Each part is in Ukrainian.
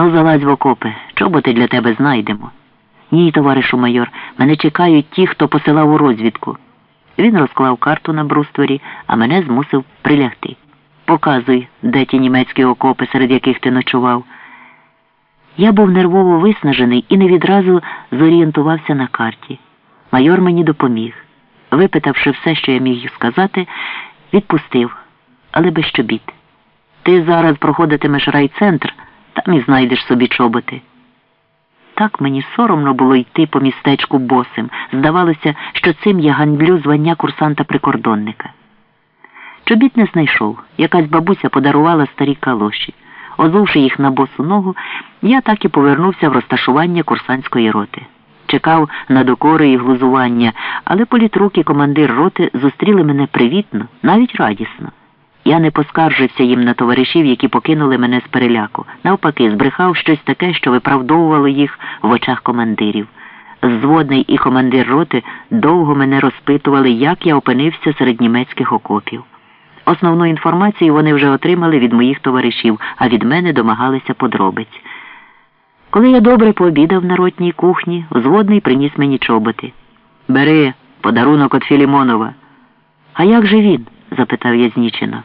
Ну, залазь в окопи, чоботи для тебе знайдемо. Ні, товаришу майор, мене чекають ті, хто посилав у розвідку. Він розклав карту на брустворі, а мене змусив прилягти. Показуй, де ті німецькі окопи, серед яких ти ночував. Я був нервово виснажений і не відразу зорієнтувався на карті. Майор мені допоміг. Випитавши все, що я міг сказати, відпустив, але без чобіт. Ти зараз проходитимеш райцентр, там і знайдеш собі чоботи. Так мені соромно було йти по містечку босим. Здавалося, що цим я ганьблю звання курсанта-прикордонника. Чобіт не знайшов. Якась бабуся подарувала старі калоші. Озувши їх на босу ногу, я так і повернувся в розташування курсантської роти. Чекав на докори і глузування, але політрук і командир роти зустріли мене привітно, навіть радісно. Я не поскаржився їм на товаришів, які покинули мене з переляку. Навпаки, збрехав щось таке, що виправдовувало їх в очах командирів. Зводний і командир роти довго мене розпитували, як я опинився серед німецьких окопів. Основну інформацію вони вже отримали від моїх товаришів, а від мене домагалися подробиць. Коли я добре пообідав на ротній кухні, взводний приніс мені чоботи. Бери подарунок від Філімонова. А як же він? Запитав я знічено.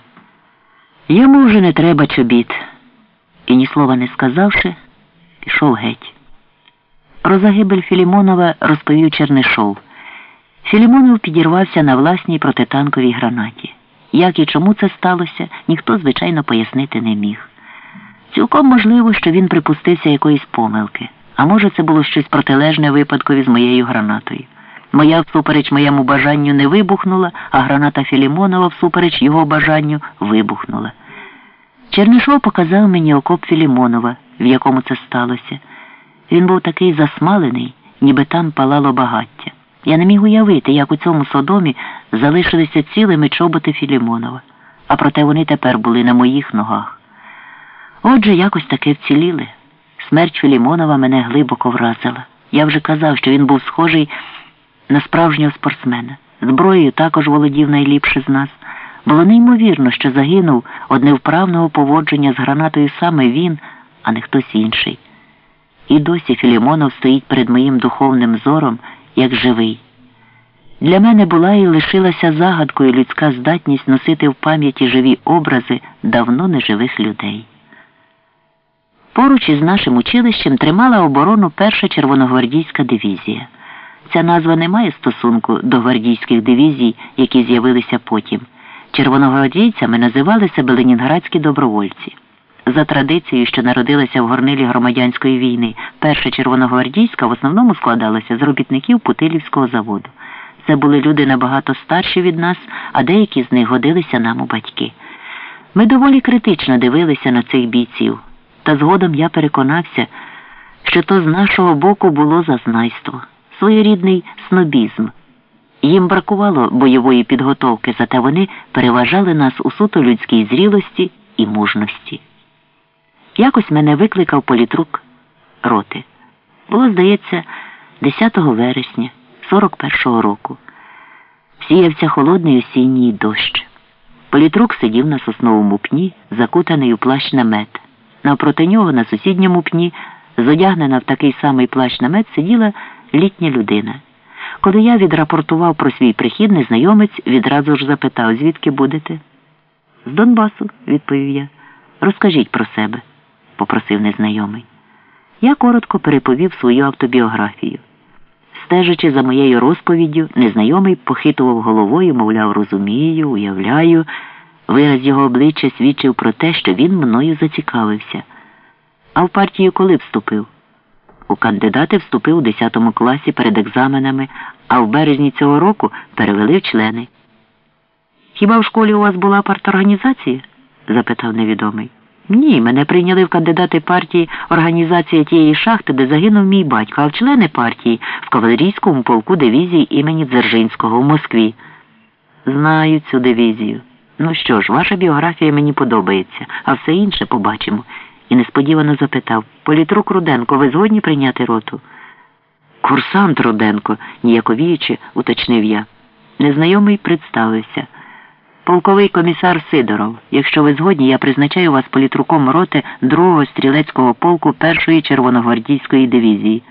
Йому вже не треба чобіт. І ні слова не сказавши, пішов геть. Про загибель Філімонова розповів Чернишов. Філімонов підірвався на власній протитанковій гранаті. Як і чому це сталося, ніхто, звичайно, пояснити не міг. Цілком можливо, що він припустився якоїсь помилки, а може, це було щось протилежне випадкові з моєю гранатою. Моя всупереч моєму бажанню не вибухнула, а граната Філімонова всупереч його бажанню вибухнула. Чернишов показав мені окоп Філімонова, в якому це сталося. Він був такий засмалений, ніби там палало багаття. Я не міг уявити, як у цьому содомі залишилися цілими чоботи Філімонова, а проте вони тепер були на моїх ногах. Отже, якось таки вціліли. Смерть Філімонова мене глибоко вразила. Я вже казав, що він був схожий на справжнього спортсмена. Зброєю також володів найліпше з нас. Було неймовірно, що загинув од невправного поводження з гранатою саме він, а не хтось інший. І досі Філімонов стоїть перед моїм духовним зором як живий. Для мене була і лишилася загадкою людська здатність носити в пам'яті живі образи давно неживих людей. Поруч із нашим училищем тримала оборону перша червоногвардійська дивізія. Ця назва не має стосунку до гвардійських дивізій, які з'явилися потім. Червоногвардійцями називали себе ленінградські добровольці. За традицією, що народилася в горнилі громадянської війни, перша червоногвардійська в основному складалася з робітників Путилівського заводу. Це були люди набагато старші від нас, а деякі з них годилися нам у батьки. Ми доволі критично дивилися на цих бійців, та згодом я переконався, що то з нашого боку було зазнайство, своєрідний снобізм. Їм бракувало бойової підготовки, зате вони переважали нас у суто людській зрілості і мужності. Якось мене викликав політрук роти. Було, здається, 10 вересня 41-го року. Сіявся холодний осінній дощ. Політрук сидів на сосновому пні, закутаний у плащ намет. Навпроти нього на сусідньому пні, зодягнена в такий самий плащ намет, сиділа літня людина. Коли я відрапортував про свій прихід, незнайомець відразу ж запитав, звідки будете? З Донбасу, відповів я. Розкажіть про себе, попросив незнайомий. Я коротко переповів свою автобіографію. Стежачи за моєю розповіддю, незнайомий похитував головою, мовляв, розумію, уявляю. Вираз його обличчя свідчив про те, що він мною зацікавився. А в партію коли вступив? У кандидати вступив у 10 класі перед екзаменами, а в березні цього року перевели в члени. Хіба в школі у вас була парторганізація? запитав невідомий. Ні, мене прийняли в кандидати партії організація тієї шахти, де загинув мій батько, а в члени партії в кавалерійському полку дивізії імені Дзержинського в Москві. Знаю цю дивізію. Ну що ж, ваша біографія мені подобається, а все інше побачимо. І несподівано запитав Політрук Руденко, ви згодні прийняти роту? Курсант Руденко, ніяковіючи, уточнив я. Незнайомий представився. Полковий комісар Сидоров. Якщо ви згодні, я призначаю вас політруком роти 2-го стрілецького полку 1-ї червоногвардійської дивізії.